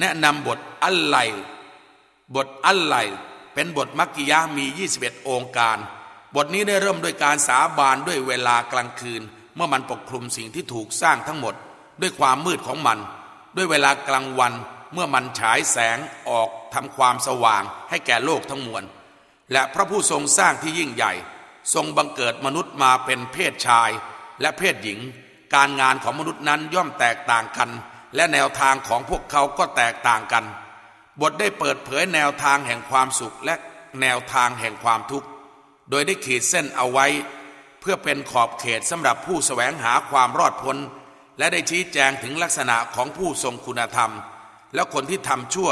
แนะนำบทอัลไลบทอัลไลเป็นบทมักกิยะมี 21 องค์การ บทนี้ได้เริ่มด้วยการสาบานด้วยเวลากลางคืน เมื่อมันปกคลุมสิ่งที่ถูกสร้างทั้งหมด ด้วยความมืดของมัน ด้วยเวลากลางวันเมื่อมันฉายแสงออกทำความสว่างให้แก่โลกทั้งมวล และพระผู้ทรงสร้างที่ยิ่งใหญ่ ทรงบังเกิดมนุษย์มาเป็นเพศชาย และเพศหญิง การงานของมนุษย์นั้นย่อมแตกต่างกัน และแนวทางของพวกเขาก็แตกต่างกัน บทได้เปิดเผยแนวทางแห่งความสุขและแนวทางแห่งความทุกข์ โดยได้ขีดเส้นเอาไว้ เพื่อเป็นขอบเขตสำหรับผู้สแสวงหาความรอดพ้น และได้ชี้แจงถึงลักษณะของผู้ทรงคุณธรรม และคนที่ทำชั่ว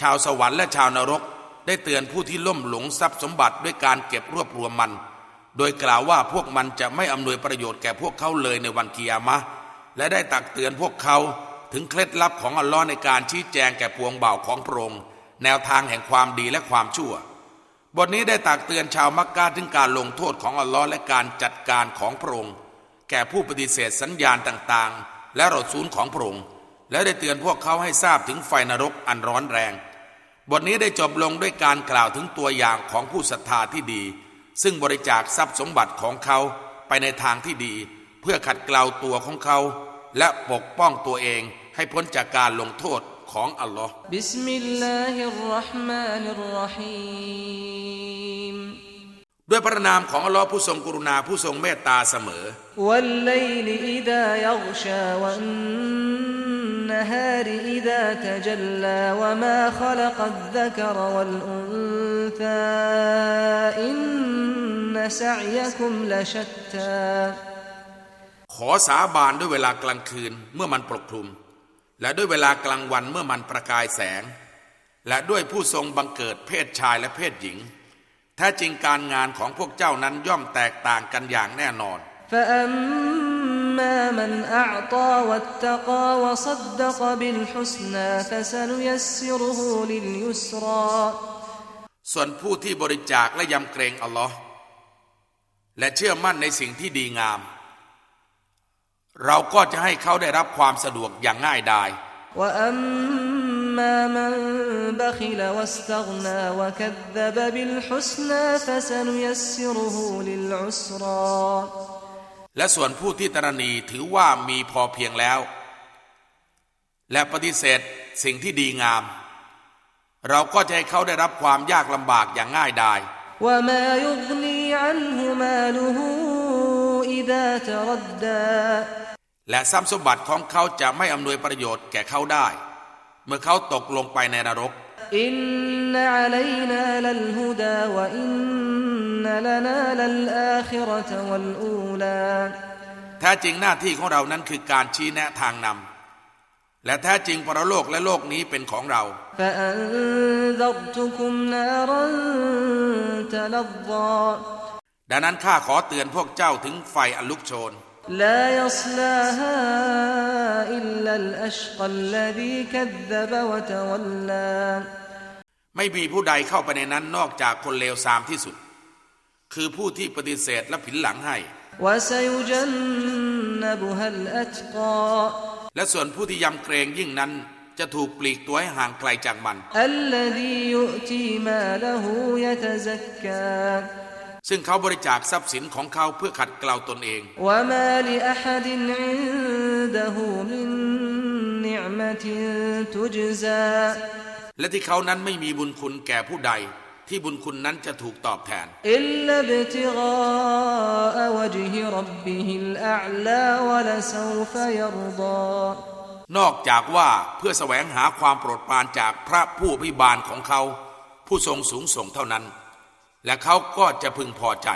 ชาวสวรรค์และชาวนรก ได้เตือนผู้ที่ล่มหลงทรัพย์สมบัติด้วยการเก็บรวบรวมมัน โดยกล่าวว่าพวกมันจะไม่อำนวยประโยชน์แก่พวกเขาเลยในวันกิยามะ และได้ตักเตือนพวกเขา ถึงเคล็ดลับของอัลลอฮ์ในการชี้แจงแก่ปวงบ่าวของพระองค์แนวทางแห่งความดีและความชั่ว บทนี้ได้ตักเตือนชาวมักกะถึงการลงโทษของอัลลอฮ์และการจัดการของพระองค์แก่ผู้ปฏิเสธสัญญาณต่างๆ และรถซูลของพระองค์และได้เตือนพวกเขาให้ทราบถึงไฟนรกอันร้อนแรง บทนี้ได้จบลงด้วยการกล่าวถึงตัวอย่างของผู้ศรัทธาที่ดี ซึ่งบริจาคทรัพย์สมบัติของเขาไปในทางที่ดี เพื่อขัดเกลาตัวของเขา และปกป้องตัวเอง ให้พ้นจากการลงโทษของอัลลอฮ์بسم الله الرحمن الرحيمด้วยพระนามของอัลลอฮ์ผู้ทรงกรุณาผู้ทรงเมตตาเสมอوالليل إذا يغشى والنهار إذا تجلى وما خلق الذكر والأنธาอินนสะยคุมละชัตตาขอสาบานด้วยเวลากลางคืนเมื่อมันปกคลุม และด้วยเวลากลางวันเมื่อมันประกายแสง และด้วยผู้ทรงบังเกิดเพศชายและเพศหญิงแท้จริงการงานของพวกเจ้านั้นย่อมแตกต่างกันอย่างแน่นอนส่วนผู้ที่บริจาคและยำเกรงอัลลอฮ์และเชื่อมั่นในสิ่งที่ดีงาม เราก็จะให้เขาได้รับความสะดวกอย่างง่ายดาย وأما من بخل واستغنى وكذب بالحسنى فسنيسره للعسرى และส่วนผู้ที่ตรณีถือว่ามีพอเพียงแล้ว และปฏิเสธสิ่งที่ดีงาม เราก็จะให้เขาได้รับความยากลำบากอย่างง่ายดาย وما يغني عنه ماله إذا تردى และทรัพย์สมบัติของเขาจะไม่อำนวยประโยชน์แก่เขาได้ เมื่อเขาตกลงไปในนรกอินนอลัยนาลัลฮุดาวอินนลนาลัลอาคิรตะวัลอูลาแท้จริงหน้าที่ของเรานั้นคือการชี้แนะทางนำและแท้จริงปรโลกและโลกนี้เป็นของเราดังนั้นข้าขอเตือนพวกเจ้าถึงไฟอันลุกโชน لا يصلاها إلا الأشقى الذي كذب وتولى ไม่มีผู้ใดเข้าไปในนั้นนอกจากคนเลวทรามที่สุด คือผู้ที่ปฏิเสธและผินหลังให้ وسيجنبها الأتقى และส่วนผู้ที่ยำเกรงยิ่งนั้น จะถูกปลีกตัวให้ห่างไกลจากมัน ซึ่งเขาบริจาคทรัพย์สินของเขาเพื่อขัดเกลาตนเอง และที่เขานั้นไม่มีบุญคุณแก่ผู้ใด ที่บุญคุณนั้นจะถูกตอบแทนนอกจากว่าเพื่อแสวงหาความโปรดปรานจากพระผู้พิบาลของเขา ผู้ทรงสูงส่งเท่านั้น และเขาก็จะพึงพอใจ